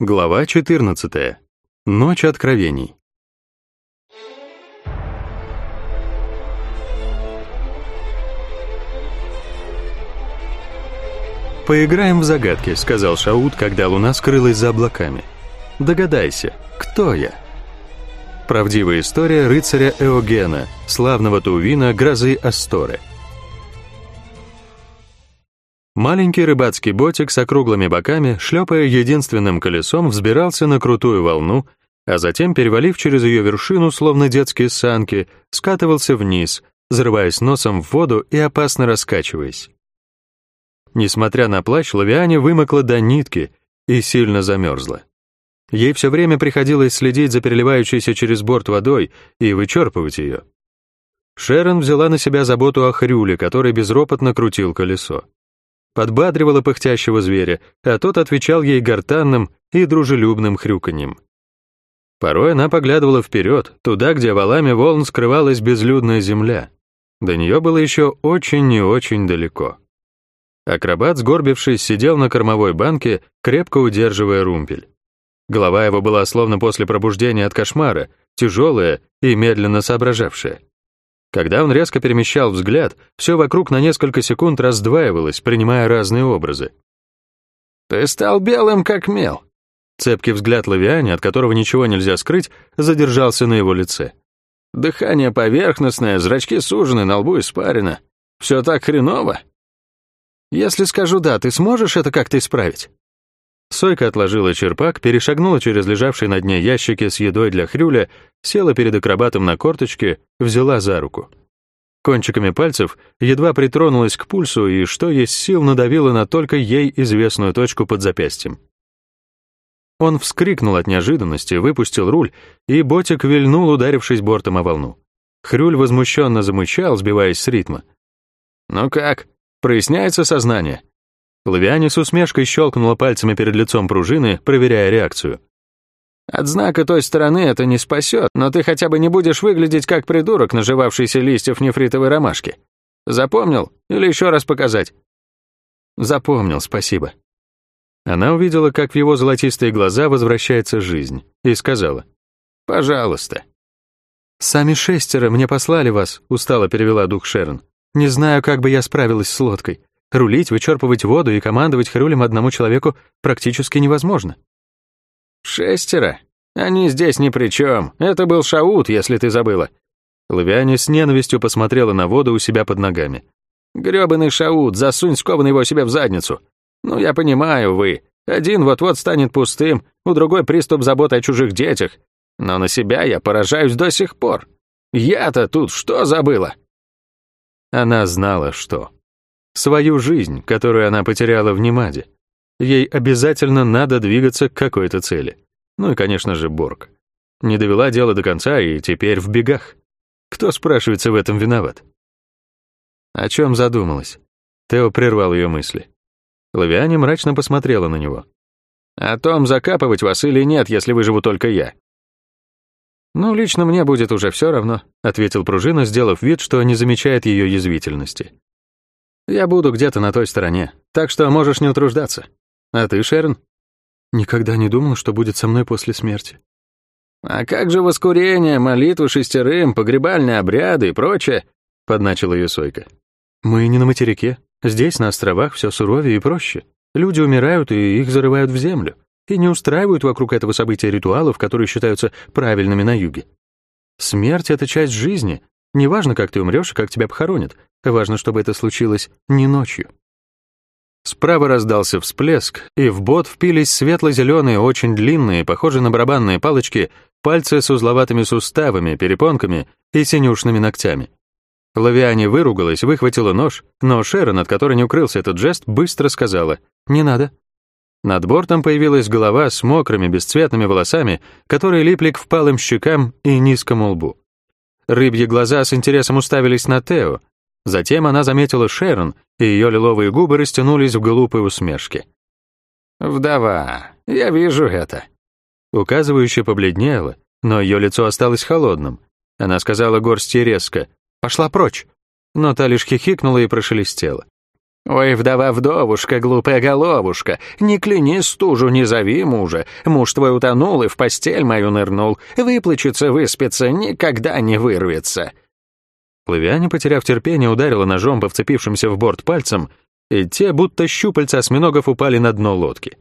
Глава 14. Ночь откровений. «Поиграем в загадки», — сказал Шаут, когда луна скрылась за облаками. «Догадайся, кто я?» Правдивая история рыцаря Эогена, славного Тувина грозы Асторы. Маленький рыбацкий ботик с округлыми боками, шлепая единственным колесом, взбирался на крутую волну, а затем, перевалив через ее вершину, словно детские санки, скатывался вниз, взрываясь носом в воду и опасно раскачиваясь. Несмотря на плащ, Лавиане вымокла до нитки и сильно замерзла. Ей все время приходилось следить за переливающейся через борт водой и вычерпывать ее. Шерон взяла на себя заботу о хрюле, который безропотно крутил колесо. Подбадривала пыхтящего зверя, а тот отвечал ей гортанным и дружелюбным хрюканьем. Порой она поглядывала вперед, туда, где валами волн скрывалась безлюдная земля. До нее было еще очень и очень далеко. Акробат, сгорбившись, сидел на кормовой банке, крепко удерживая румпель. Голова его была словно после пробуждения от кошмара, тяжелая и медленно соображавшая. Когда он резко перемещал взгляд, все вокруг на несколько секунд раздваивалось, принимая разные образы. «Ты стал белым, как мел». Цепкий взгляд Лавиани, от которого ничего нельзя скрыть, задержался на его лице. «Дыхание поверхностное, зрачки сужены, на лбу испарено. Все так хреново?» Если скажу «да», ты сможешь это как-то исправить?» Сойка отложила черпак, перешагнула через лежавший на дне ящики с едой для хрюля, села перед акробатом на корточке, взяла за руку. Кончиками пальцев едва притронулась к пульсу и, что есть сил, надавила на только ей известную точку под запястьем. Он вскрикнул от неожиданности, выпустил руль, и ботик вильнул, ударившись бортом о волну. Хрюль возмущенно замычал, сбиваясь с ритма. «Ну как?» Проясняется сознание. Лавиане с усмешкой щелкнула пальцами перед лицом пружины, проверяя реакцию. От знака той стороны это не спасет, но ты хотя бы не будешь выглядеть как придурок, наживавшийся листьев нефритовой ромашки. Запомнил? Или еще раз показать? Запомнил, спасибо. Она увидела, как в его золотистые глаза возвращается жизнь, и сказала, «Пожалуйста». «Сами шестеро мне послали вас», — устало перевела дух Шерон. Не знаю, как бы я справилась с лодкой. Рулить, вычерпывать воду и командовать хрюлем одному человеку практически невозможно. Шестеро? Они здесь ни при чем. Это был Шаут, если ты забыла. Лавиане с ненавистью посмотрела на воду у себя под ногами. Грёбаный Шаут, засунь скованный его себе в задницу. Ну, я понимаю, вы. Один вот-вот станет пустым, у другой приступ заботы о чужих детях. Но на себя я поражаюсь до сих пор. Я-то тут что забыла? Она знала, что. Свою жизнь, которую она потеряла в Немаде. Ей обязательно надо двигаться к какой-то цели. Ну и, конечно же, Борг. Не довела дело до конца и теперь в бегах. Кто, спрашивается, в этом виноват? О чем задумалась? Тео прервал ее мысли. Лавиане мрачно посмотрела на него. «О том, закапывать вас или нет, если выживу только я. «Ну, лично мне будет уже все равно», — ответил пружина, сделав вид, что не замечает ее язвительности. «Я буду где-то на той стороне, так что можешь не утруждаться. А ты, Шерон?» «Никогда не думал, что будет со мной после смерти». «А как же воскурение, молитвы шестерым, погребальные обряды и прочее?» — подначила ее Сойка. «Мы не на материке. Здесь, на островах, все суровее и проще. Люди умирают, и их зарывают в землю и не устраивают вокруг этого события ритуалов, которые считаются правильными на юге. Смерть — это часть жизни. Неважно, как ты умрешь и как тебя похоронят. Важно, чтобы это случилось не ночью. Справа раздался всплеск, и в бот впились светло-зеленые, очень длинные, похожие на барабанные палочки, пальцы с узловатыми суставами, перепонками и синюшными ногтями. Лавиане выругалась, выхватила нож, но Шерон, от которой не укрылся этот жест, быстро сказала «Не надо, над бортом появилась голова с мокрыми бесцветными волосами, которые липли к впалым щекам и низкому лбу. Рыбьи глаза с интересом уставились на Тео. Затем она заметила Шерон, и ее лиловые губы растянулись в глупой усмешке. «Вдова, я вижу это». Указывающая побледнела, но ее лицо осталось холодным. Она сказала горсти резко «Пошла прочь!» Но та лишь хихикнула и прошелестела. «Ой, вдова-вдовушка, глупая головушка, не кляни стужу, не зови мужа. Муж твой утонул и в постель мою нырнул. Выплачется, выспится, никогда не вырвется». Плавиане, потеряв терпение, ударила ножом по вцепившимся в борт пальцем, и те, будто щупальца осьминогов, упали на дно лодки.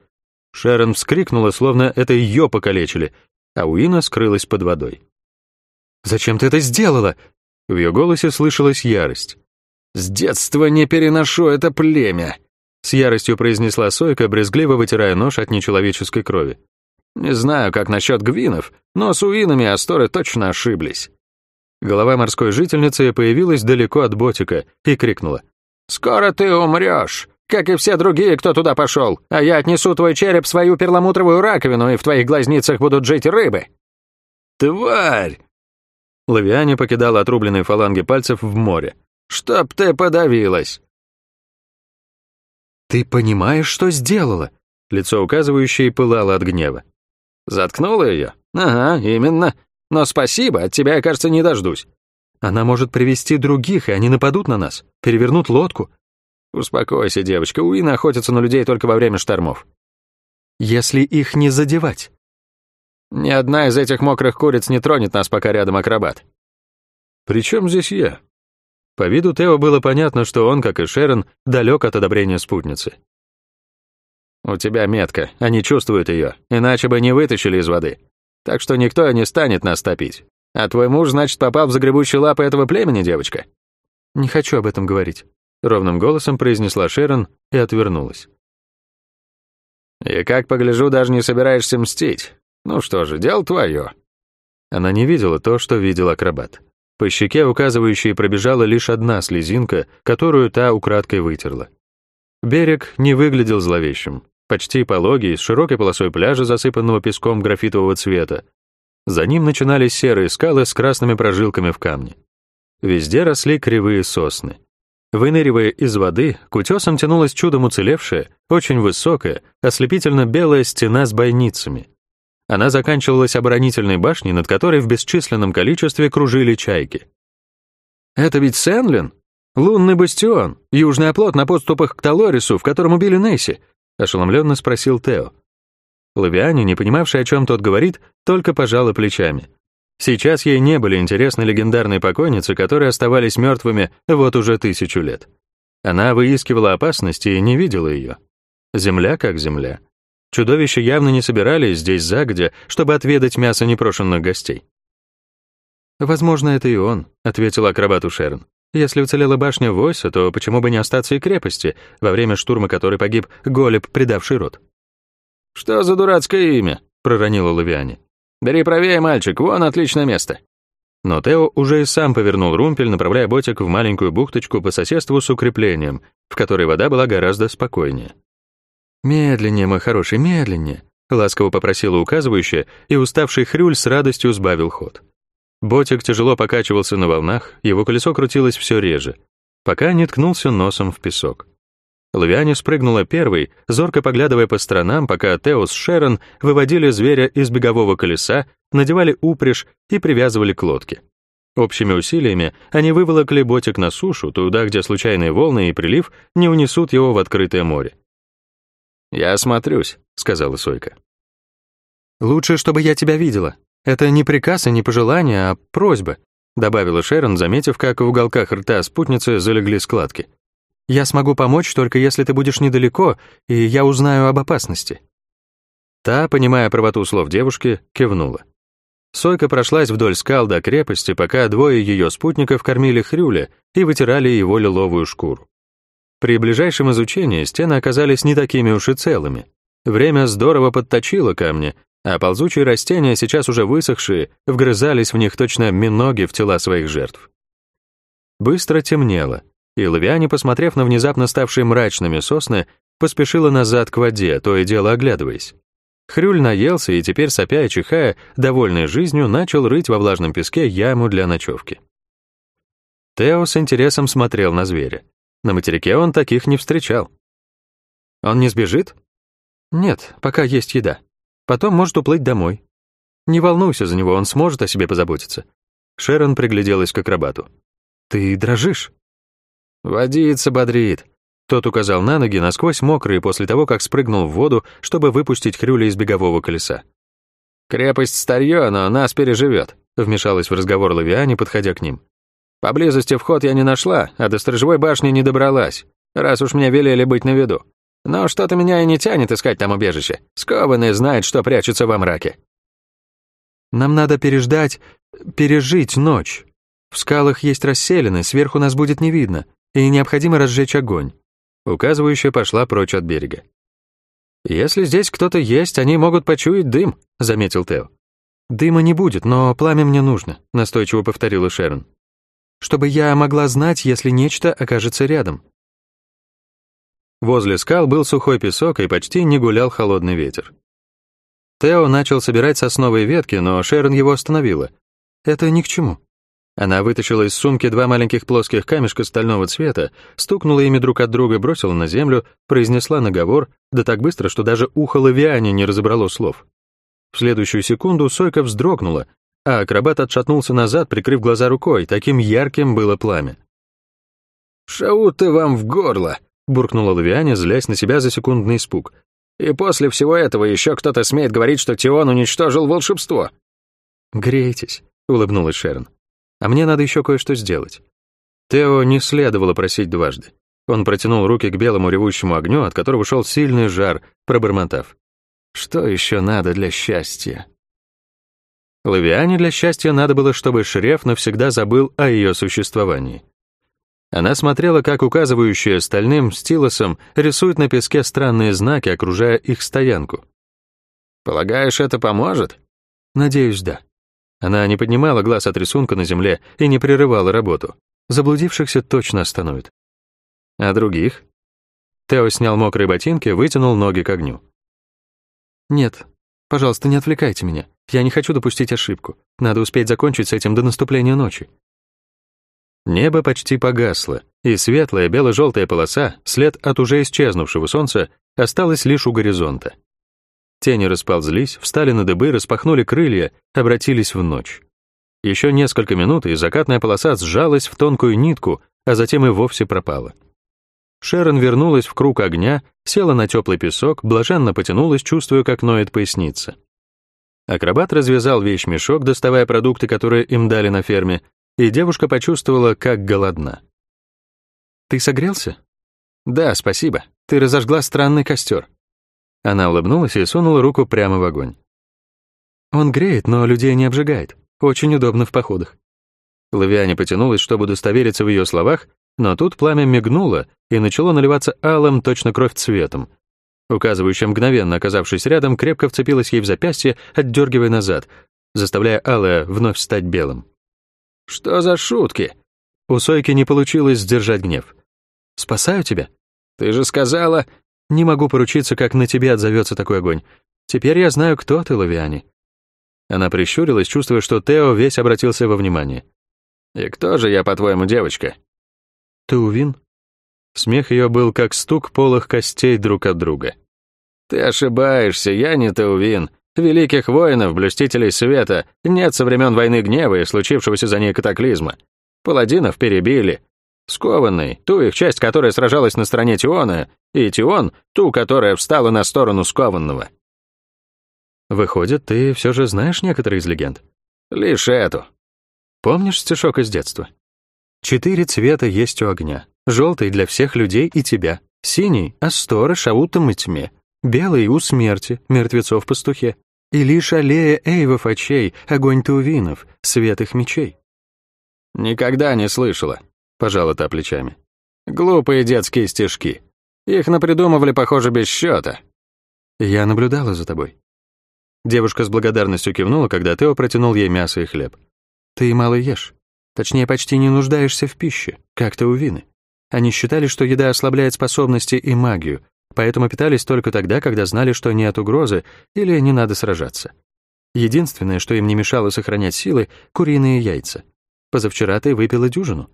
Шерон вскрикнула, словно это ее покалечили, а Уина скрылась под водой. «Зачем ты это сделала?» В ее голосе слышалась ярость. «С детства не переношу это племя», — с яростью произнесла Сойка, брезгливо вытирая нож от нечеловеческой крови. «Не знаю, как насчет гвинов, но с уинами асторы точно ошиблись». Голова морской жительницы появилась далеко от ботика и крикнула. «Скоро ты умрешь, как и все другие, кто туда пошел, а я отнесу твой череп в свою перламутровую раковину, и в твоих глазницах будут жить рыбы». «Тварь!» Лавиане покидала отрубленные фаланги пальцев в море. «Чтоб ты подавилась!» «Ты понимаешь, что сделала?» Лицо указывающее пылало от гнева. «Заткнула ее? Ага, именно. Но спасибо, от тебя я, кажется, не дождусь». «Она может привести других, и они нападут на нас, перевернут лодку». «Успокойся, девочка, Уин охотится на людей только во время штормов». «Если их не задевать». Ни одна из этих мокрых куриц не тронет нас, пока рядом акробат. «При чем здесь я?» По виду Тео было понятно, что он, как и Шерон, далек от одобрения спутницы. «У тебя метка, они чувствуют ее, иначе бы не вытащили из воды. Так что никто не станет нас топить. А твой муж, значит, попал в загребущие лапы этого племени, девочка?» «Не хочу об этом говорить», — ровным голосом произнесла Шерон и отвернулась. «И как погляжу, даже не собираешься мстить. Ну что же, дело твое». Она не видела то, что видел акробат. По щеке, указывающей, пробежала лишь одна слезинка, которую та украдкой вытерла. Берег не выглядел зловещим, почти пологий, с широкой полосой пляжа, засыпанного песком графитового цвета. За ним начинались серые скалы с красными прожилками в камне. Везде росли кривые сосны. Выныривая из воды, к утесам тянулась чудом уцелевшая, очень высокая, ослепительно белая стена с бойницами. Она заканчивалась оборонительной башней, над которой в бесчисленном количестве кружили чайки. «Это ведь Сенлин? Лунный бастион, южный оплот на подступах к Талорису, в котором убили Нейси?» — ошеломленно спросил Тео. Лавиане, не понимавшая, о чем тот говорит, только пожала плечами. Сейчас ей не были интересны легендарные покойницы, которые оставались мертвыми вот уже тысячу лет. Она выискивала опасности и не видела ее. Земля как земля. Чудовища явно не собирались здесь загодя, чтобы отведать мясо непрошенных гостей. «Возможно, это и он», — ответил акробату Шерн. «Если уцелела башня Войса, то почему бы не остаться и крепости, во время штурма которой погиб Голеб, предавший род?» «Что за дурацкое имя?» — проронила Лавиане. «Бери правее, мальчик, вон отличное место». Но Тео уже и сам повернул румпель, направляя ботик в маленькую бухточку по соседству с укреплением, в которой вода была гораздо спокойнее. «Медленнее, мой хороший, медленнее», — ласково попросила указывающая, и уставший хрюль с радостью сбавил ход. Ботик тяжело покачивался на волнах, его колесо крутилось все реже, пока не ткнулся носом в песок. Лавиане спрыгнула первой, зорко поглядывая по сторонам, пока Тео с Шерон выводили зверя из бегового колеса, надевали упряжь и привязывали к лодке. Общими усилиями они выволокли ботик на сушу, туда, где случайные волны и прилив не унесут его в открытое море. «Я осмотрюсь», — сказала Сойка. «Лучше, чтобы я тебя видела. Это не приказ и не пожелание, а просьба», — добавила Шерон, заметив, как в уголках рта спутницы залегли складки. «Я смогу помочь, только если ты будешь недалеко, и я узнаю об опасности». Та, понимая правоту слов девушки, кивнула. Сойка прошлась вдоль скал до крепости, пока двое ее спутников кормили хрюля и вытирали его лиловую шкуру. При ближайшем изучении стены оказались не такими уж и целыми. Время здорово подточило камни, а ползучие растения, сейчас уже высохшие, вгрызались в них точно миноги в тела своих жертв. Быстро темнело, и Лавиане, посмотрев на внезапно ставшие мрачными сосны, поспешила назад к воде, то и дело оглядываясь. Хрюль наелся и теперь, сопя и чихая, довольный жизнью, начал рыть во влажном песке яму для ночевки. Тео с интересом смотрел на зверя. На материке он таких не встречал. Он не сбежит? Нет, пока есть еда. Потом может уплыть домой. Не волнуйся за него, он сможет о себе позаботиться. Шерон пригляделась к акробату. Ты дрожишь? Водится бодрит. Тот указал на ноги, насквозь мокрые после того, как спрыгнул в воду, чтобы выпустить Хрюля из бегового колеса. «Крепость старье, но нас переживет», — вмешалась в разговор Лавиане, подходя к ним. «Поблизости вход я не нашла, а до сторожевой башни не добралась, раз уж мне велели быть на виду. Но что-то меня и не тянет искать там убежище. Скованный знает, что прячется во мраке». «Нам надо переждать, пережить ночь. В скалах есть расселены, сверху нас будет не видно, и необходимо разжечь огонь». Указывающая пошла прочь от берега. «Если здесь кто-то есть, они могут почуять дым», — заметил Тео. «Дыма не будет, но пламя мне нужно», — настойчиво повторила Шерон. «Чтобы я могла знать, если нечто окажется рядом». Возле скал был сухой песок и почти не гулял холодный ветер. Тео начал собирать сосновые ветки, но Шерон его остановила. «Это ни к чему. Она вытащила из сумки два маленьких плоских камешка стального цвета, стукнула ими друг от друга, бросила на землю, произнесла наговор, да так быстро, что даже ухо Лавиане не разобрало слов. В следующую секунду Сойка вздрогнула, а акробат отшатнулся назад, прикрыв глаза рукой, таким ярким было пламя. «Шаут ты вам в горло!» — буркнула Лавиане, злясь на себя за секундный испуг. «И после всего этого еще кто-то смеет говорить, что Тион уничтожил волшебство!» «Грейтесь», — улыбнулась Шерон а мне надо еще кое-что сделать. Тео не следовало просить дважды. Он протянул руки к белому ревущему огню, от которого шел сильный жар, пробормотав. «Что еще надо для счастья?» Лавиане для счастья надо было, чтобы Шреф навсегда забыл о ее существовании. Она смотрела, как указывающая стальным стилосом рисует на песке странные знаки, окружая их стоянку. «Полагаешь, это поможет?» «Надеюсь, да». Она не поднимала глаз от рисунка на земле и не прерывала работу. Заблудившихся точно остановит. А других? Тео снял мокрые ботинки, вытянул ноги к огню. «Нет, пожалуйста, не отвлекайте меня. Я не хочу допустить ошибку. Надо успеть закончить с этим до наступления ночи». Небо почти погасло, и светлая бело-желтая полоса, след от уже исчезнувшего солнца, осталась лишь у горизонта. Тени расползлись, встали на дыбы, распахнули крылья, обратились в ночь. Еще несколько минут, и закатная полоса сжалась в тонкую нитку, а затем и вовсе пропала. Шерон вернулась в круг огня, села на теплый песок, блаженно потянулась, чувствуя, как ноет поясница. Акробат развязал вещмешок, доставая продукты, которые им дали на ферме, и девушка почувствовала, как голодна. «Ты согрелся?» «Да, спасибо. Ты разожгла странный костер. Она улыбнулась и сунула руку прямо в огонь. Он греет, но людей не обжигает. Очень удобно в походах. Лавиане потянулась, чтобы удостовериться в ее словах, но тут пламя мигнуло и начало наливаться алым, точно кровь цветом. Указывающая, мгновенно оказавшись рядом, крепко вцепилась ей в запястье, отдергивая назад, заставляя алое вновь стать белым. «Что за шутки?» У Сойки не получилось сдержать гнев. «Спасаю тебя?» «Ты же сказала...» Не могу поручиться, как на тебе отзовется такой огонь. Теперь я знаю, кто ты, Лавиани». Она прищурилась, чувствуя, что Тео весь обратился во внимание. «И кто же я, по-твоему, девочка?» «Ты Увин?» Смех ее был как стук полых костей друг от друга. «Ты ошибаешься, я не Теувин. Великих воинов, блюстителей света, нет со времен войны гнева и случившегося за ней катаклизма. Паладинов перебили, Скованный, ту их часть, которая сражалась на стороне Тиона, и Тион, ту, которая встала на сторону скованного. Выходит, ты все же знаешь некоторые из легенд? Лишь эту. Помнишь стишок из детства? Четыре цвета есть у огня. Желтый для всех людей и тебя. Синий — Асторы, Шаутам и тьме. Белый — у смерти, мертвецов-пастухе. И лишь аллея эйвов очей, огонь таувинов, свет их мечей. Никогда не слышала пожала та плечами. Глупые детские стишки. Их напридумывали, похоже, без счета. Я наблюдала за тобой. Девушка с благодарностью кивнула, когда Тео протянул ей мясо и хлеб. Ты мало ешь. Точнее, почти не нуждаешься в пище, как то у вины. Они считали, что еда ослабляет способности и магию, поэтому питались только тогда, когда знали, что нет угрозы или не надо сражаться. Единственное, что им не мешало сохранять силы — куриные яйца. Позавчера ты выпила дюжину.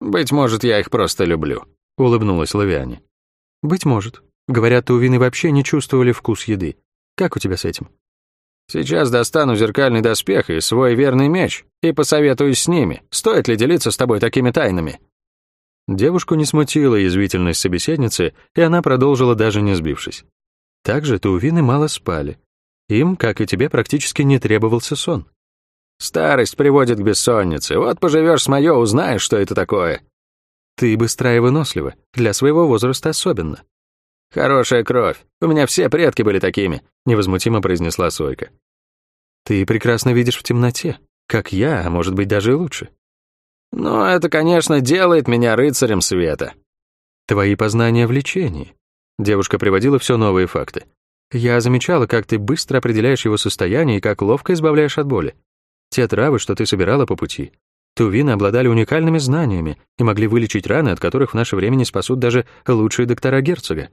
«Быть может, я их просто люблю», — улыбнулась Лавиане. «Быть может. Говорят, тувины вообще не чувствовали вкус еды. Как у тебя с этим?» «Сейчас достану зеркальный доспех и свой верный меч и посоветуюсь с ними, стоит ли делиться с тобой такими тайнами». Девушку не смутила язвительность собеседницы, и она продолжила, даже не сбившись. Также таувины мало спали. Им, как и тебе, практически не требовался сон. «Старость приводит к бессоннице. Вот поживешь с моё, узнаешь, что это такое». «Ты быстрая и вынослива, для своего возраста особенно». «Хорошая кровь. У меня все предки были такими», — невозмутимо произнесла Сойка. «Ты прекрасно видишь в темноте, как я, а может быть даже лучше». «Ну, это, конечно, делает меня рыцарем света». «Твои познания в лечении». Девушка приводила все новые факты. «Я замечала, как ты быстро определяешь его состояние и как ловко избавляешь от боли. Те травы, что ты собирала по пути. Тувины обладали уникальными знаниями и могли вылечить раны, от которых в наше время не спасут даже лучшие доктора герцога.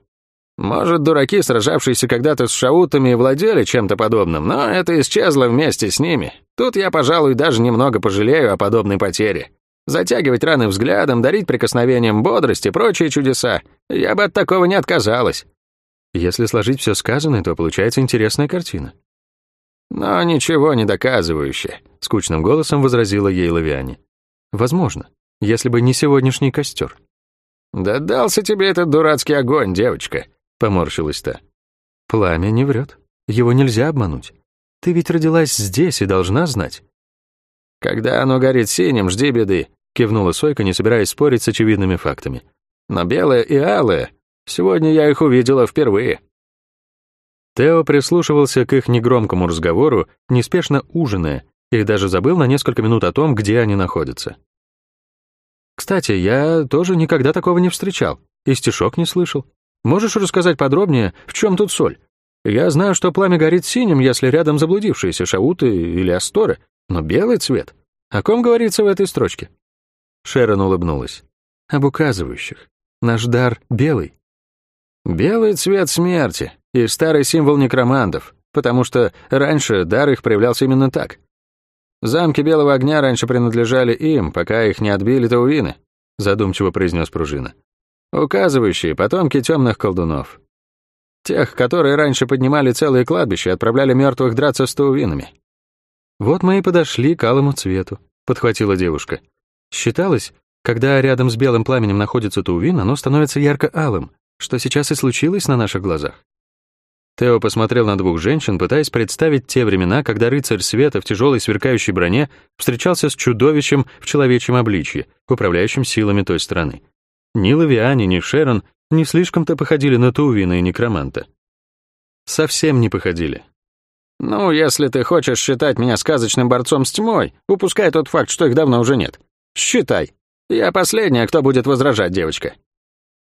Может, дураки, сражавшиеся когда-то с шаутами, владели чем-то подобным, но это исчезло вместе с ними. Тут я, пожалуй, даже немного пожалею о подобной потере. Затягивать раны взглядом, дарить прикосновением бодрость и прочие чудеса. Я бы от такого не отказалась. Если сложить все сказанное, то получается интересная картина. «Но ничего не доказывающее», — скучным голосом возразила ей Лавиане. «Возможно, если бы не сегодняшний костер». «Да дался тебе этот дурацкий огонь, девочка», — поморщилась та. «Пламя не врет. Его нельзя обмануть. Ты ведь родилась здесь и должна знать». «Когда оно горит синим, жди беды», — кивнула Сойка, не собираясь спорить с очевидными фактами. «Но белое и алое, сегодня я их увидела впервые». Тео прислушивался к их негромкому разговору, неспешно ужиная, и даже забыл на несколько минут о том, где они находятся. «Кстати, я тоже никогда такого не встречал, и стишок не слышал. Можешь рассказать подробнее, в чем тут соль? Я знаю, что пламя горит синим, если рядом заблудившиеся шауты или асторы, но белый цвет. О ком говорится в этой строчке?» Шерон улыбнулась. «Об указывающих. Наш дар белый». «Белый цвет смерти», и старый символ некромантов, потому что раньше дар их проявлялся именно так. Замки Белого Огня раньше принадлежали им, пока их не отбили таувины, задумчиво произнес пружина. Указывающие потомки темных колдунов. Тех, которые раньше поднимали целые кладбища и отправляли мертвых драться с таувинами. «Вот мы и подошли к алому цвету», — подхватила девушка. «Считалось, когда рядом с белым пламенем находится таувин, оно становится ярко-алым, что сейчас и случилось на наших глазах. Тео посмотрел на двух женщин, пытаясь представить те времена, когда рыцарь света в тяжелой сверкающей броне встречался с чудовищем в человечьем обличье, управляющим силами той страны. Ни Лавиане, ни Шерон не слишком-то походили на Тувина и Некроманта. Совсем не походили. «Ну, если ты хочешь считать меня сказочным борцом с тьмой, упускай тот факт, что их давно уже нет. Считай. Я последняя, кто будет возражать, девочка».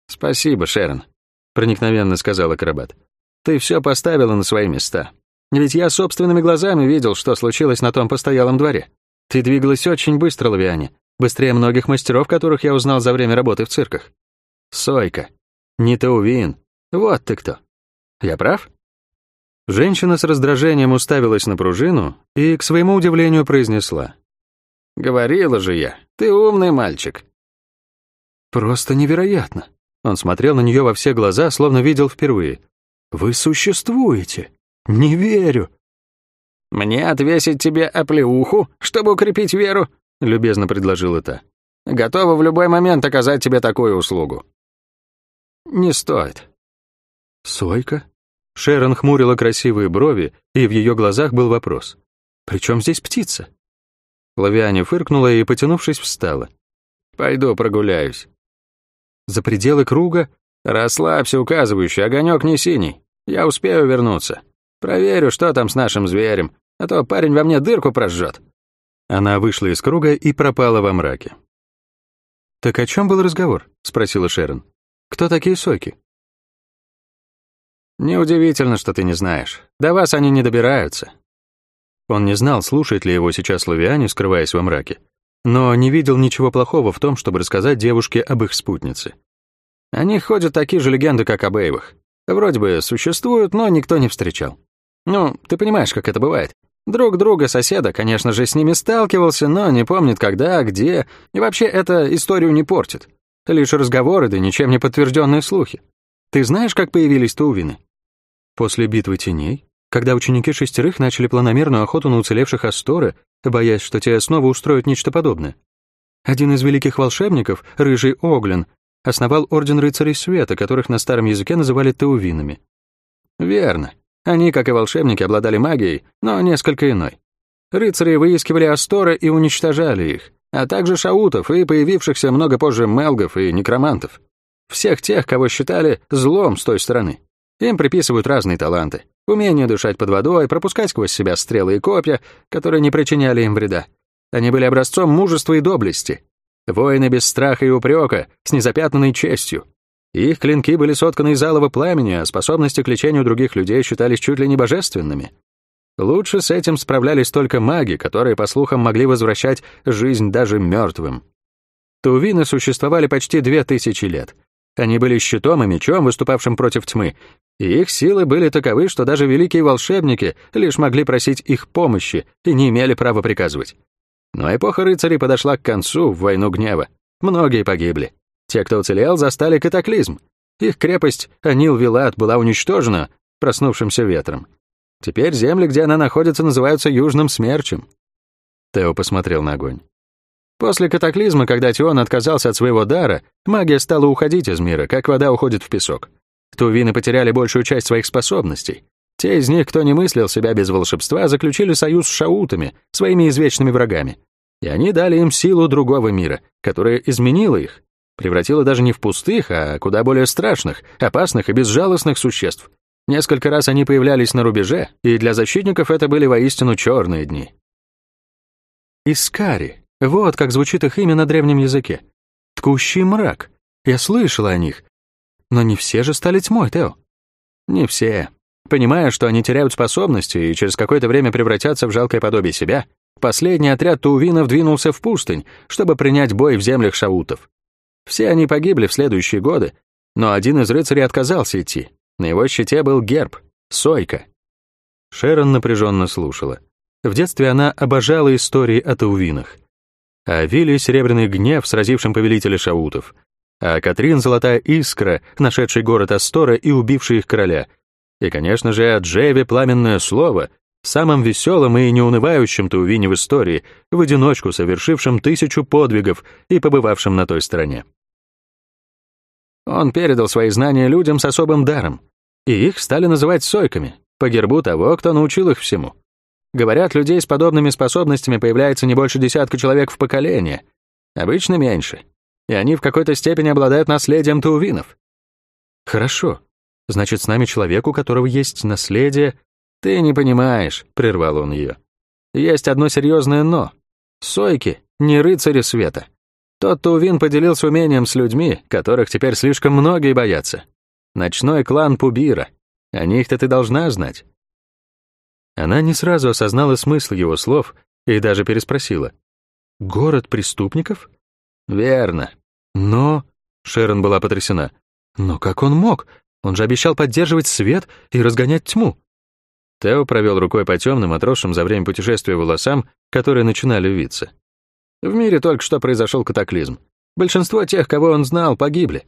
«Спасибо, Шерон», — проникновенно сказал акробат. Ты все поставила на свои места. Ведь я собственными глазами видел, что случилось на том постоялом дворе. Ты двигалась очень быстро, Лавиане, быстрее многих мастеров, которых я узнал за время работы в цирках. Сойка, не Таувин, вот ты кто. Я прав? Женщина с раздражением уставилась на пружину и, к своему удивлению, произнесла. «Говорила же я, ты умный мальчик». «Просто невероятно». Он смотрел на нее во все глаза, словно видел впервые. Вы существуете. Не верю. Мне отвесить тебе оплеуху, чтобы укрепить веру, любезно предложила та. Готова в любой момент оказать тебе такую услугу. Не стоит. Сойка? Шерон хмурила красивые брови, и в ее глазах был вопрос. «При чем здесь птица?» Лавиане фыркнула и, потянувшись, встала. «Пойду прогуляюсь». За пределы круга? Расслабься, указывающий, огонек не синий. Я успею вернуться. Проверю, что там с нашим зверем, а то парень во мне дырку прожжет». Она вышла из круга и пропала во мраке. «Так о чем был разговор?» — спросила Шерон. «Кто такие соки?» «Неудивительно, что ты не знаешь. До вас они не добираются». Он не знал, слушает ли его сейчас Лавиане, скрываясь во мраке, но не видел ничего плохого в том, чтобы рассказать девушке об их спутнице. О них ходят такие же легенды, как об Эйвах. Вроде бы существуют, но никто не встречал. Ну, ты понимаешь, как это бывает. Друг друга, соседа, конечно же, с ними сталкивался, но не помнит когда, где, и вообще это историю не портит. Лишь разговоры, да ничем не подтвержденные слухи. Ты знаешь, как появились Тувины? После битвы теней, когда ученики шестерых начали планомерную охоту на уцелевших Асторы, боясь, что те снова устроят нечто подобное. Один из великих волшебников, Рыжий Оглин, основал Орден Рыцарей Света, которых на старом языке называли таувинами. Верно. Они, как и волшебники, обладали магией, но несколько иной. Рыцари выискивали Астора и уничтожали их, а также шаутов и появившихся много позже мелгов и некромантов. Всех тех, кого считали злом с той стороны. Им приписывают разные таланты. Умение дышать под водой, пропускать сквозь себя стрелы и копья, которые не причиняли им вреда. Они были образцом мужества и доблести. Воины без страха и упрека, с незапятнанной честью. Их клинки были сотканы из алого пламени, а способности к лечению других людей считались чуть ли не божественными. Лучше с этим справлялись только маги, которые, по слухам, могли возвращать жизнь даже мертвым. Тувины существовали почти две тысячи лет. Они были щитом и мечом, выступавшим против тьмы, и их силы были таковы, что даже великие волшебники лишь могли просить их помощи и не имели права приказывать. Но эпоха рыцарей подошла к концу в войну гнева. Многие погибли. Те, кто уцелел, застали катаклизм. Их крепость Анил-Вилат была уничтожена проснувшимся ветром. Теперь земли, где она находится, называются Южным Смерчем. Тео посмотрел на огонь. После катаклизма, когда Тион отказался от своего дара, магия стала уходить из мира, как вода уходит в песок. Тувины потеряли большую часть своих способностей. Те из них, кто не мыслил себя без волшебства, заключили союз с шаутами, своими извечными врагами. И они дали им силу другого мира, которая изменила их, превратила даже не в пустых, а куда более страшных, опасных и безжалостных существ. Несколько раз они появлялись на рубеже, и для защитников это были воистину черные дни. Искари. Вот как звучит их имя на древнем языке. Ткущий мрак. Я слышала о них, но не все же стали тьмой, Тео. Не все. Понимая, что они теряют способности и через какое-то время превратятся в жалкое подобие себя, последний отряд Туувинов двинулся в пустынь, чтобы принять бой в землях шаутов. Все они погибли в следующие годы, но один из рыцарей отказался идти. На его щите был герб — сойка. Шерон напряженно слушала. В детстве она обожала истории о Таувинах. О Вилле Серебряный Гнев, сразившем повелителя шаутов, а Катрин — золотая искра, нашедший город Астора и убивший их короля. И, конечно же, о Джеве пламенное слово, самым веселым и неунывающим Таувине в истории, в одиночку совершившим тысячу подвигов и побывавшим на той стороне. Он передал свои знания людям с особым даром, и их стали называть сойками, по гербу того, кто научил их всему. Говорят, людей с подобными способностями появляется не больше десятка человек в поколение, обычно меньше — и они в какой-то степени обладают наследием таувинов. Хорошо. Значит, с нами человек, у которого есть наследие... Ты не понимаешь, — прервал он ее. Есть одно серьезное «но». Сойки — не рыцари света. Тот Таувин поделился умением с людьми, которых теперь слишком многие боятся. Ночной клан Пубира. О них-то ты должна знать. Она не сразу осознала смысл его слов и даже переспросила. «Город преступников?» «Верно. Но...» — Шерон была потрясена. «Но как он мог? Он же обещал поддерживать свет и разгонять тьму». Тео провел рукой по темным, отросшим за время путешествия волосам, которые начинали виться. В мире только что произошел катаклизм. Большинство тех, кого он знал, погибли.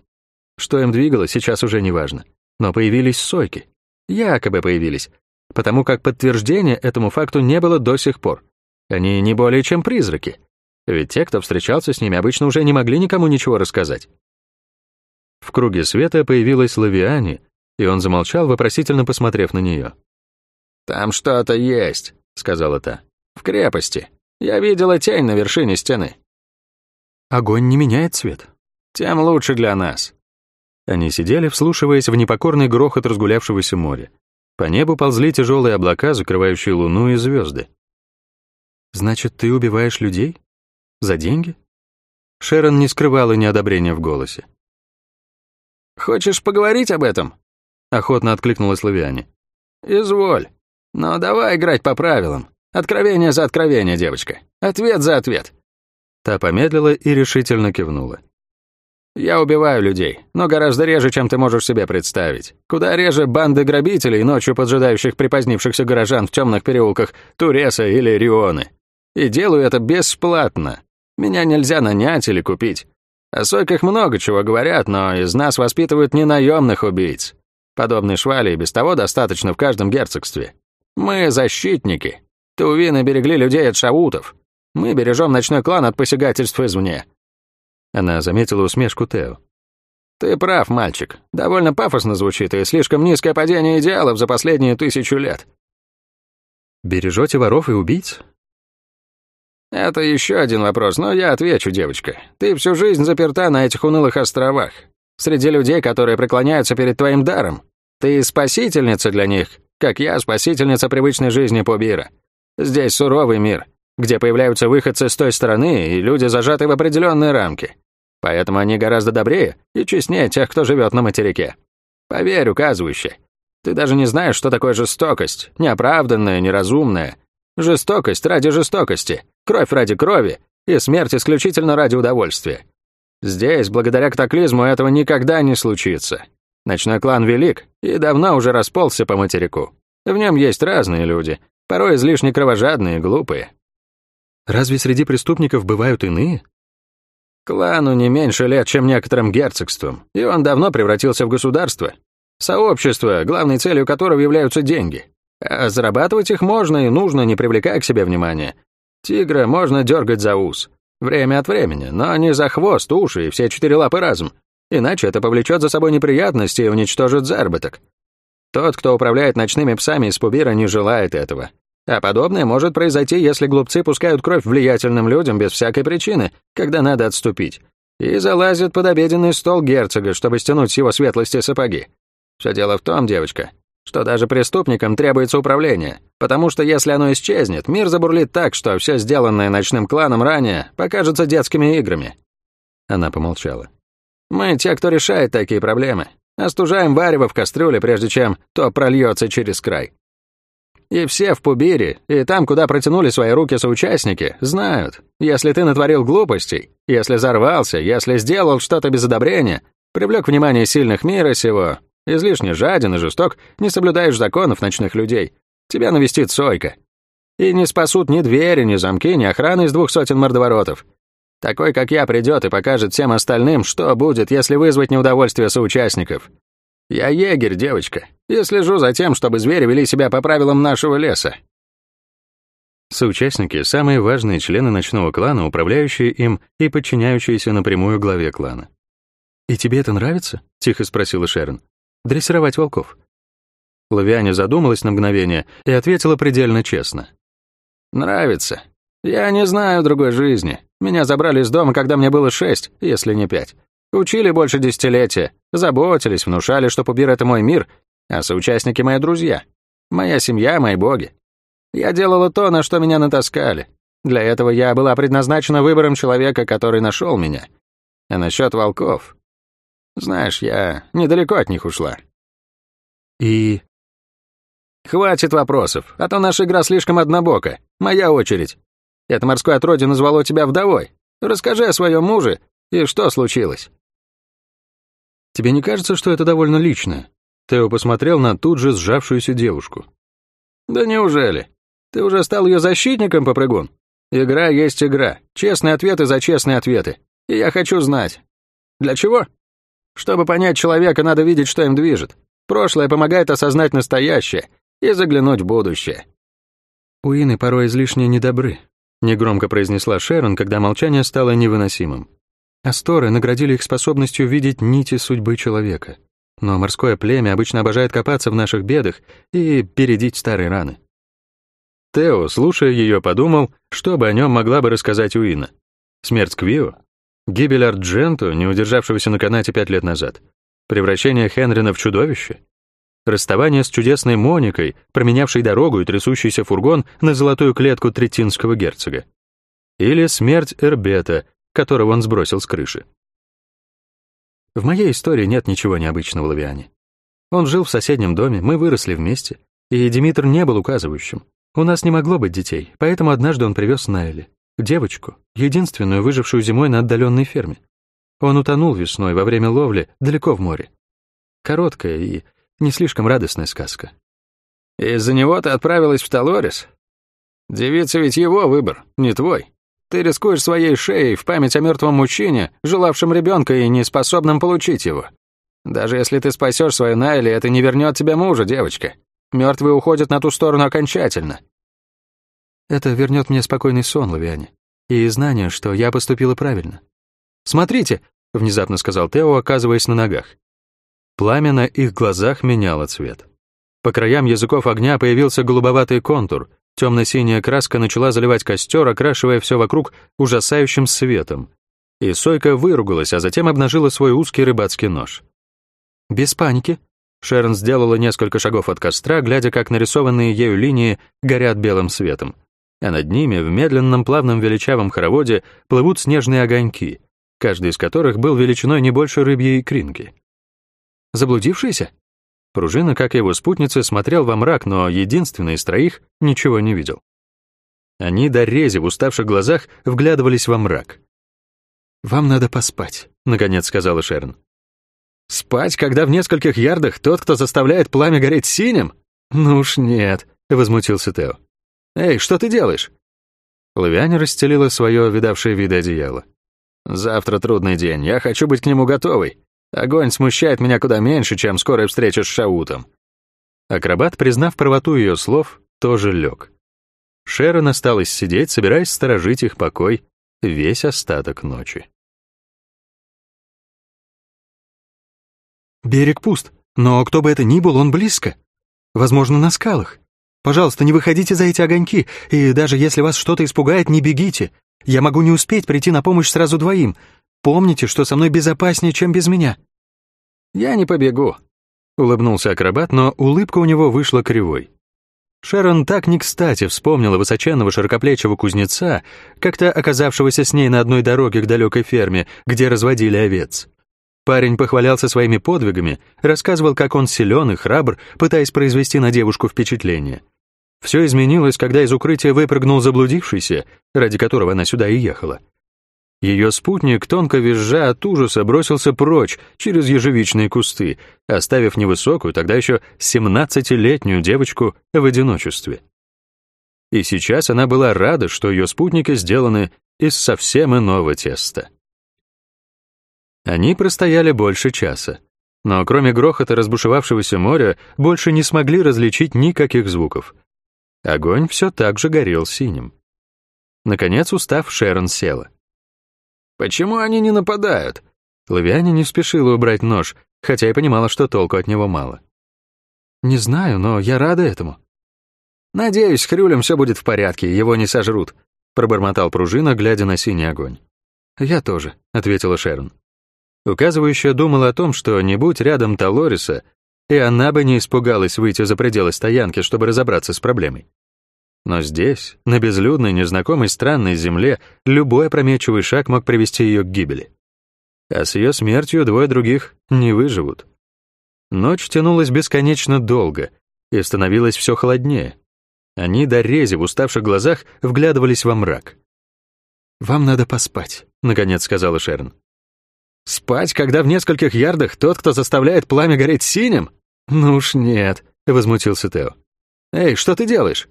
Что им двигало, сейчас уже не важно. Но появились сойки. Якобы появились. Потому как подтверждения этому факту не было до сих пор. Они не более чем призраки. Ведь те, кто встречался с ними, обычно уже не могли никому ничего рассказать. В круге света появилась Лавиани, и он замолчал, вопросительно посмотрев на нее. «Там что-то есть», — сказала та. «В крепости. Я видела тень на вершине стены». «Огонь не меняет цвет». «Тем лучше для нас». Они сидели, вслушиваясь в непокорный грохот разгулявшегося моря. По небу ползли тяжелые облака, закрывающие луну и звезды. «Значит, ты убиваешь людей?» За деньги? Шерон не скрывала неодобрения в голосе. «Хочешь поговорить об этом?» — охотно откликнулась Лавиане. «Изволь. Но давай играть по правилам. Откровение за откровение, девочка. Ответ за ответ». Та помедлила и решительно кивнула. «Я убиваю людей, но гораздо реже, чем ты можешь себе представить. Куда реже банды грабителей, ночью поджидающих припозднившихся горожан в темных переулках Туреса или Рионы. И делаю это бесплатно. Меня нельзя нанять или купить. О сойках много чего говорят, но из нас воспитывают не наемных убийц. Подобной швали и без того достаточно в каждом герцогстве. Мы защитники. Тувины берегли людей от шаутов. Мы бережем ночной клан от посягательств извне». Она заметила усмешку Тео. «Ты прав, мальчик. Довольно пафосно звучит и слишком низкое падение идеалов за последние тысячу лет». «Бережете воров и убийц?» «Это еще один вопрос, но я отвечу, девочка. Ты всю жизнь заперта на этих унылых островах. Среди людей, которые преклоняются перед твоим даром. Ты спасительница для них, как я спасительница привычной жизни Побира. Здесь суровый мир, где появляются выходцы с той стороны, и люди зажаты в определенные рамки. Поэтому они гораздо добрее и честнее тех, кто живет на материке. Поверь, указывающе. Ты даже не знаешь, что такое жестокость, неоправданная, неразумная. Жестокость ради жестокости, кровь ради крови и смерть исключительно ради удовольствия. Здесь, благодаря катаклизму, этого никогда не случится. Ночной клан велик и давно уже расползся по материку. В нем есть разные люди, порой излишне кровожадные глупые. Разве среди преступников бывают иные? Клану не меньше лет, чем некоторым герцогствам, и он давно превратился в государство. Сообщество, главной целью которого являются деньги. А зарабатывать их можно и нужно, не привлекая к себе внимания. Тигра можно дергать за ус. Время от времени, но не за хвост, уши и все четыре лапы разом. Иначе это повлечет за собой неприятности и уничтожит заработок. Тот, кто управляет ночными псами из Пубира, не желает этого. А подобное может произойти, если глупцы пускают кровь влиятельным людям без всякой причины, когда надо отступить, и залазят под обеденный стол герцога, чтобы стянуть с его светлости сапоги. Все дело в том, девочка, что даже преступникам требуется управление, потому что если оно исчезнет, мир забурлит так, что все сделанное ночным кланом ранее покажется детскими играми». Она помолчала. «Мы те, кто решает такие проблемы. Остужаем варево в кастрюле, прежде чем то прольется через край. И все в Пубире, и там, куда протянули свои руки соучастники, знают, если ты натворил глупостей, если взорвался, если сделал что-то без одобрения, привлек внимание сильных мира сего, излишне жаден и жесток, не соблюдаешь законов ночных людей, тебя навестит сойка. И не спасут ни двери, ни замки, ни охраны из двух сотен мордоворотов. Такой, как я, придет и покажет всем остальным, что будет, если вызвать неудовольствие соучастников. Я егерь, девочка, и слежу за тем, чтобы звери вели себя по правилам нашего леса». Соучастники — самые важные члены ночного клана, управляющие им и подчиняющиеся напрямую главе клана. «И тебе это нравится?» — тихо спросила Шерон. «Дрессировать волков». Лавиане задумалась на мгновение и ответила предельно честно. «Нравится. Я не знаю другой жизни. Меня забрали из дома, когда мне было шесть, если не пять. Учили больше десятилетия, заботились, внушали, что Пубир — это мой мир, а соучастники — мои друзья. Моя семья — мои боги. Я делала то, на что меня натаскали. Для этого я была предназначена выбором человека, который нашел меня. А насчет волков... Знаешь, я недалеко от них ушла. И... Хватит вопросов, а то наша игра слишком однобока. Моя очередь. Это морское отродье назвало тебя вдовой. Расскажи о своем муже и что случилось. Тебе не кажется, что это довольно личное? Тео посмотрел на тут же сжавшуюся девушку. Да неужели? Ты уже стал ее защитником, попрыгун? Игра есть игра. Честные ответы за честные ответы. И я хочу знать. Для чего? Чтобы понять человека, надо видеть, что им движет. Прошлое помогает осознать настоящее и заглянуть в будущее. Уины порой излишне недобры, негромко произнесла Шерон, когда молчание стало невыносимым. Асторы наградили их способностью видеть нити судьбы человека. Но морское племя обычно обожает копаться в наших бедах и бередить старые раны. Тео, слушая ее, подумал, что бы о нем могла бы рассказать Уина. Смерть Квио? Гибель Ардженту, не удержавшегося на канате пять лет назад? Превращение Хенрина в чудовище? Расставание с чудесной Моникой, променявшей дорогу и трясущийся фургон на золотую клетку третинского герцога? Или смерть Эрбета, которого он сбросил с крыши. В моей истории нет ничего необычного в Лавиане. Он жил в соседнем доме, мы выросли вместе, и Димитр не был указывающим. У нас не могло быть детей, поэтому однажды он привез Найли, девочку, единственную выжившую зимой на отдаленной ферме. Он утонул весной во время ловли далеко в море. Короткая и не слишком радостная сказка. «Из-за него ты отправилась в Талорис? Девица ведь его выбор, не твой». Ты рискуешь своей шеей в память о мертвом мужчине, желавшем ребенка и не способном получить его. Даже если ты спасешь свою Найли, это не вернет тебе мужа, девочка. Мертвые уходят на ту сторону окончательно. Это вернет мне спокойный сон, Лавиане. и знание, что я поступила правильно. «Смотрите!» — внезапно сказал Тео, оказываясь на ногах. Пламя на их глазах меняло цвет. По краям языков огня появился голубоватый контур, темно-синяя краска начала заливать костер, окрашивая все вокруг ужасающим светом. И Сойка выругалась, а затем обнажила свой узкий рыбацкий нож. «Без паники», Шерон сделала несколько шагов от костра, глядя, как нарисованные ею линии горят белым светом. А над ними, в медленном плавном величавом хороводе, плывут снежные огоньки, каждый из которых был величиной не больше рыбьей икринки. «Заблудившийся?» Пружина, как и его спутница, смотрел во мрак, но единственный из троих ничего не видел. Они, до рези в уставших глазах, вглядывались во мрак. «Вам надо поспать», — наконец сказала Шерон. Спать, когда в нескольких ярдах тот, кто заставляет пламя гореть синим? Ну уж нет, возмутился Тео. Эй, что ты делаешь? Лавиане расстелила свое видавшее виды одеяло. Завтра трудный день, я хочу быть к нему готовой. Огонь смущает меня куда меньше, чем скорая встреча с Шаутом. Акробат, признав правоту ее слов, тоже лег. Шерон осталась сидеть, собираясь сторожить их покой весь остаток ночи. Берег пуст, но кто бы это ни был, он близко. Возможно, на скалах. Пожалуйста, не выходите за эти огоньки, и даже если вас что-то испугает, не бегите. Я могу не успеть прийти на помощь сразу двоим. Помните, что со мной безопаснее, чем без меня. Я не побегу, улыбнулся акробат, но улыбка у него вышла кривой. Шерон так не кстати вспомнила высоченного широкоплечего кузнеца, как-то оказавшегося с ней на одной дороге к далекой ферме, где разводили овец. Парень похвалялся своими подвигами, рассказывал, как он силен и храбр, пытаясь произвести на девушку впечатление. Все изменилось, когда из укрытия выпрыгнул заблудившийся, ради которого она сюда и ехала. Ее спутник, тонко визжа от ужаса, бросился прочь через ежевичные кусты, оставив невысокую, тогда еще семнадцатилетнюю девочку в одиночестве. И сейчас она была рада, что ее спутники сделаны из совсем иного теста. Они простояли больше часа, но кроме грохота разбушевавшегося моря больше не смогли различить никаких звуков. Огонь все так же горел синим. Наконец, устав, Шерон села. «Почему они не нападают?» Лавиане не спешила убрать нож, хотя и понимала, что толку от него мало. «Не знаю, но я рада этому». «Надеюсь, с Хрюлем все будет в порядке, его не сожрут», пробормотал пружина, глядя на синий огонь. «Я тоже», — ответила Шерон. Указывающая думала о том, что не будь рядом Талориса, и она бы не испугалась выйти за пределы стоянки, чтобы разобраться с проблемой. Но здесь, на безлюдной, незнакомой странной земле, любой опрометчивый шаг мог привести ее к гибели. А с ее смертью двое других не выживут. Ночь тянулась бесконечно долго и становилось все холоднее. Они до рези в уставших глазах вглядывались во мрак. «Вам надо поспать», — наконец сказала Шерн. Спать, когда в нескольких ярдах тот, кто заставляет пламя гореть синим? Ну уж нет, возмутился Тео. Эй, что ты делаешь?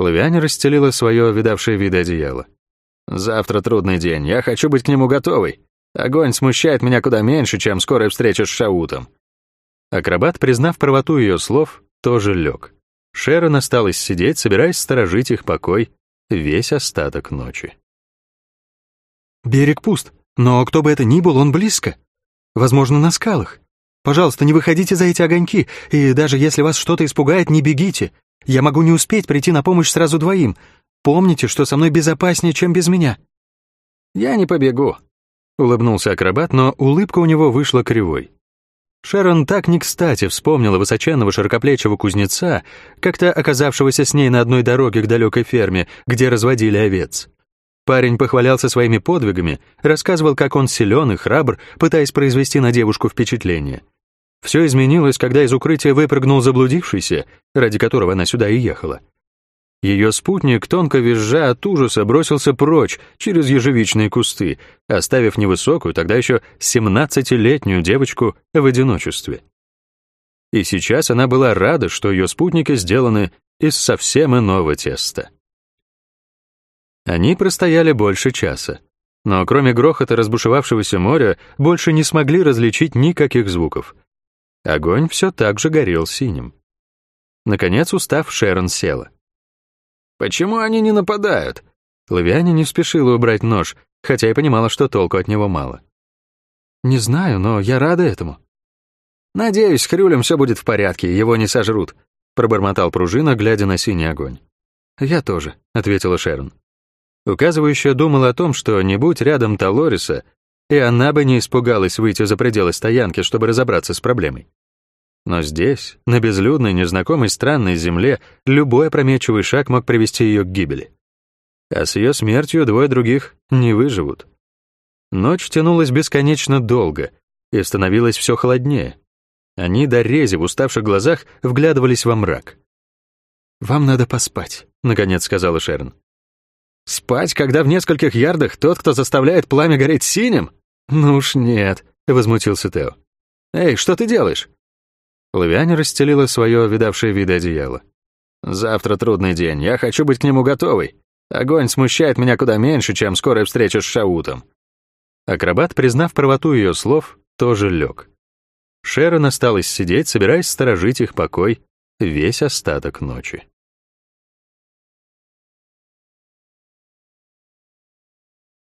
Лавиане расстелила свое видавшее виды одеяло. Завтра трудный день, я хочу быть к нему готовой. Огонь смущает меня куда меньше, чем скорая встреча с Шаутом. Акробат, признав правоту ее слов, тоже лег. Шерон осталась сидеть, собираясь сторожить их покой весь остаток ночи. «Берег пуст», но кто бы это ни был, он близко. Возможно, на скалах. Пожалуйста, не выходите за эти огоньки, и даже если вас что-то испугает, не бегите. Я могу не успеть прийти на помощь сразу двоим. Помните, что со мной безопаснее, чем без меня». «Я не побегу», — улыбнулся акробат, но улыбка у него вышла кривой. Шерон так не кстати вспомнила высоченного широкоплечего кузнеца, как-то оказавшегося с ней на одной дороге к далекой ферме, где разводили овец. Парень похвалялся своими подвигами, рассказывал, как он силен и храбр, пытаясь произвести на девушку впечатление. Все изменилось, когда из укрытия выпрыгнул заблудившийся, ради которого она сюда и ехала. Ее спутник, тонко визжа от ужаса, бросился прочь через ежевичные кусты, оставив невысокую, тогда еще семнадцатилетнюю девочку в одиночестве. И сейчас она была рада, что ее спутники сделаны из совсем иного теста. Они простояли больше часа. Но кроме грохота разбушевавшегося моря больше не смогли различить никаких звуков. Огонь все так же горел синим. Наконец, устав, Шерон села. «Почему они не нападают?» Лавиане не спешила убрать нож, хотя и понимала, что толку от него мало. «Не знаю, но я рада этому». «Надеюсь, с Хрюлем все будет в порядке, его не сожрут», — пробормотал пружина, глядя на синий огонь. «Я тоже», — ответила Шерон. Указывающая думала о том, что не будь рядом Талориса, и она бы не испугалась выйти за пределы стоянки, чтобы разобраться с проблемой. Но здесь, на безлюдной, незнакомой, странной земле, любой опрометчивый шаг мог привести ее к гибели. А с ее смертью двое других не выживут. Ночь тянулась бесконечно долго и становилось все холоднее. Они до рези в уставших глазах вглядывались во мрак. «Вам надо поспать», — наконец сказала Шерн. «Спать, когда в нескольких ярдах тот, кто заставляет пламя гореть синим? Ну уж нет», — возмутился Тео. «Эй, что ты делаешь?» Лавиане расстелила свое видавшее виды одеяло. «Завтра трудный день, я хочу быть к нему готовой. Огонь смущает меня куда меньше, чем скорая встреча с Шаутом». Акробат, признав правоту ее слов, тоже лег. Шерон осталась сидеть, собираясь сторожить их покой весь остаток ночи.